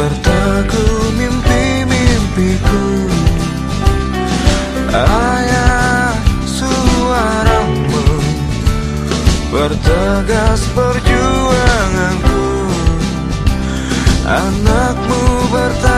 Bertaku mimpi-mimpiku. Ayah suaramu. Bertegas perjuanganku. Anakmu bertaku